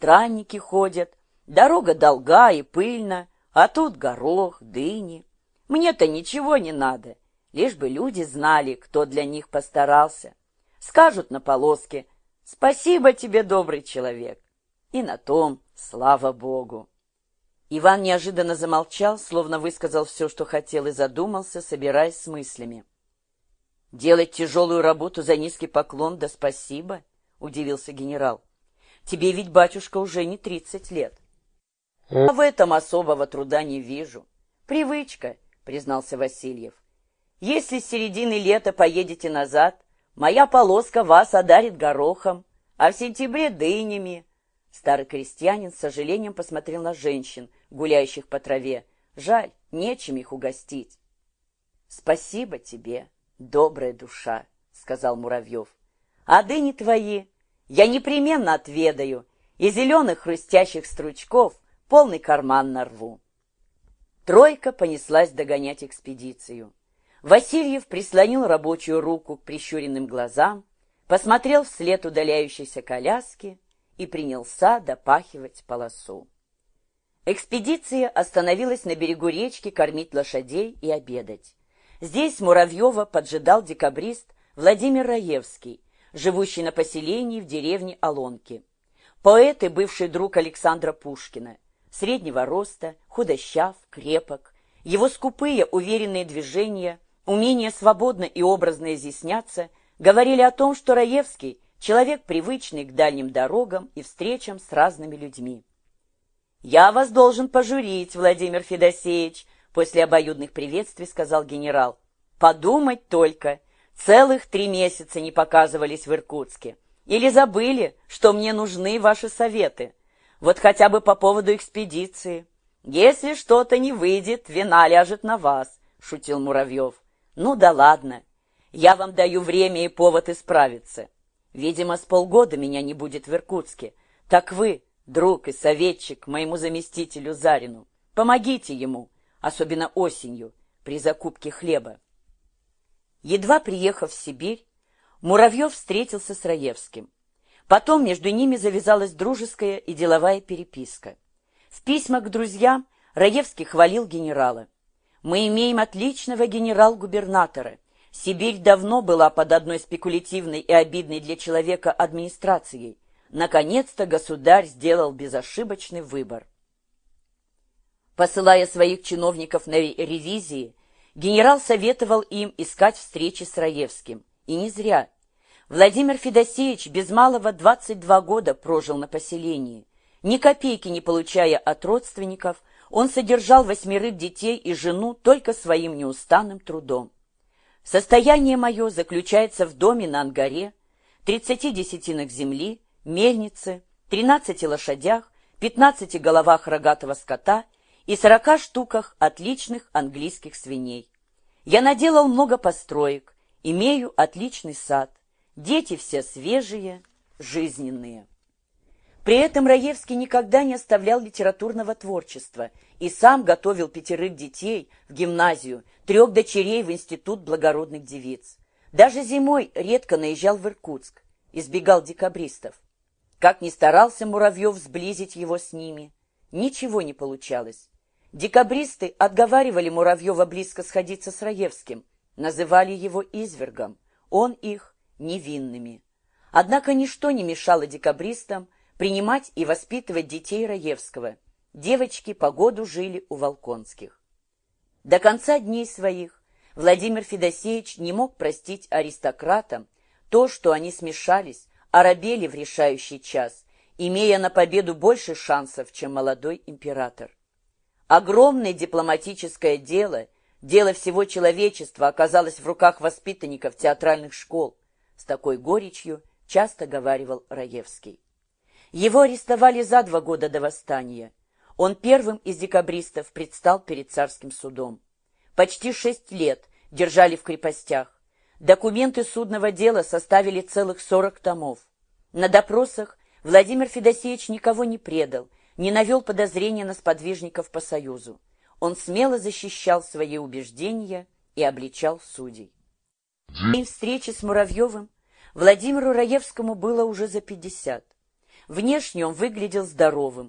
странники ходят, дорога долга и пыльна, а тут горох, дыни. Мне-то ничего не надо, лишь бы люди знали, кто для них постарался. Скажут на полоске «Спасибо тебе, добрый человек!» И на том слава Богу. Иван неожиданно замолчал, словно высказал все, что хотел, и задумался, собираясь с мыслями. «Делать тяжелую работу за низкий поклон, да спасибо!» — удивился генерал. «Тебе ведь, батюшка, уже не тридцать лет». «А в этом особого труда не вижу. Привычка», — признался Васильев. «Если с середины лета поедете назад, моя полоска вас одарит горохом, а в сентябре — дынями». Старый крестьянин с сожалением посмотрел на женщин, гуляющих по траве. Жаль, нечем их угостить. — Спасибо тебе, добрая душа, — сказал Муравьев. — А дыни твои я непременно отведаю, и зеленых хрустящих стручков полный карман нарву. Тройка понеслась догонять экспедицию. Васильев прислонил рабочую руку к прищуренным глазам, посмотрел вслед удаляющейся коляски и принялся допахивать полосу. Экспедиция остановилась на берегу речки кормить лошадей и обедать. Здесь Муравьева поджидал декабрист Владимир Раевский, живущий на поселении в деревне Олонки. Поэт и бывший друг Александра Пушкина, среднего роста, худощав, крепок. Его скупые, уверенные движения, умение свободно и образно изъясняться говорили о том, что Раевский – человек, привычный к дальним дорогам и встречам с разными людьми. «Я вас должен пожурить, Владимир Федосеевич», — после обоюдных приветствий сказал генерал. «Подумать только, целых три месяца не показывались в Иркутске. Или забыли, что мне нужны ваши советы. Вот хотя бы по поводу экспедиции. Если что-то не выйдет, вина ляжет на вас», — шутил Муравьев. «Ну да ладно, я вам даю время и повод исправиться. Видимо, с полгода меня не будет в Иркутске. Так вы друг и советчик моему заместителю Зарину. Помогите ему, особенно осенью, при закупке хлеба. Едва приехав в Сибирь, Муравьев встретился с Раевским. Потом между ними завязалась дружеская и деловая переписка. В письмах к друзьям Раевский хвалил генерала. «Мы имеем отличного генерал-губернатора. Сибирь давно была под одной спекулятивной и обидной для человека администрацией. Наконец-то государь сделал безошибочный выбор. Посылая своих чиновников на ревизии, генерал советовал им искать встречи с Раевским. И не зря. Владимир Федосеевич без малого 22 года прожил на поселении. Ни копейки не получая от родственников, он содержал восьмерых детей и жену только своим неустанным трудом. Состояние мое заключается в доме на Ангаре, 30 десятинах земли, мельнице, 13 лошадях, 15 головах рогатого скота и 40 штуках отличных английских свиней. Я наделал много построек, имею отличный сад, дети все свежие, жизненные. При этом Раевский никогда не оставлял литературного творчества и сам готовил пятерых детей в гимназию, трех дочерей в институт благородных девиц. Даже зимой редко наезжал в Иркутск, избегал декабристов. Как ни старался Муравьев сблизить его с ними, ничего не получалось. Декабристы отговаривали Муравьева близко сходиться с Раевским, называли его извергом, он их невинными. Однако ничто не мешало декабристам принимать и воспитывать детей Раевского. Девочки по году жили у Волконских. До конца дней своих Владимир Федосеевич не мог простить аристократам то, что они смешались оробели в решающий час, имея на победу больше шансов, чем молодой император. Огромное дипломатическое дело, дело всего человечества оказалось в руках воспитанников театральных школ. С такой горечью часто говаривал Раевский. Его арестовали за два года до восстания. Он первым из декабристов предстал перед царским судом. Почти шесть лет держали в крепостях. Документы судного дела составили целых 40 томов. На допросах Владимир Федосеевич никого не предал, не навел подозрения на сподвижников по Союзу. Он смело защищал свои убеждения и обличал судей. В день встречи с Муравьевым Владимиру Раевскому было уже за 50. Внешне он выглядел здоровым,